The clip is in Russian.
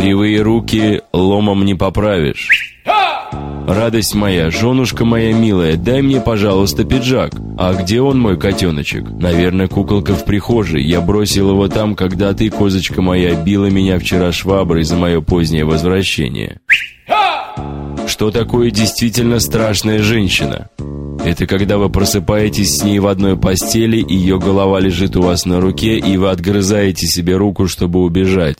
Кривые руки ломом не поправишь. Радость моя, женушка моя милая, дай мне, пожалуйста, пиджак. А где он, мой котеночек? Наверное, куколка в прихожей. Я бросил его там, когда ты, козочка моя, била меня вчера шваброй за мое позднее возвращение. Что такое действительно страшная женщина? Это когда вы просыпаетесь с ней в одной постели, ее голова лежит у вас на руке, и вы отгрызаете себе руку, чтобы убежать.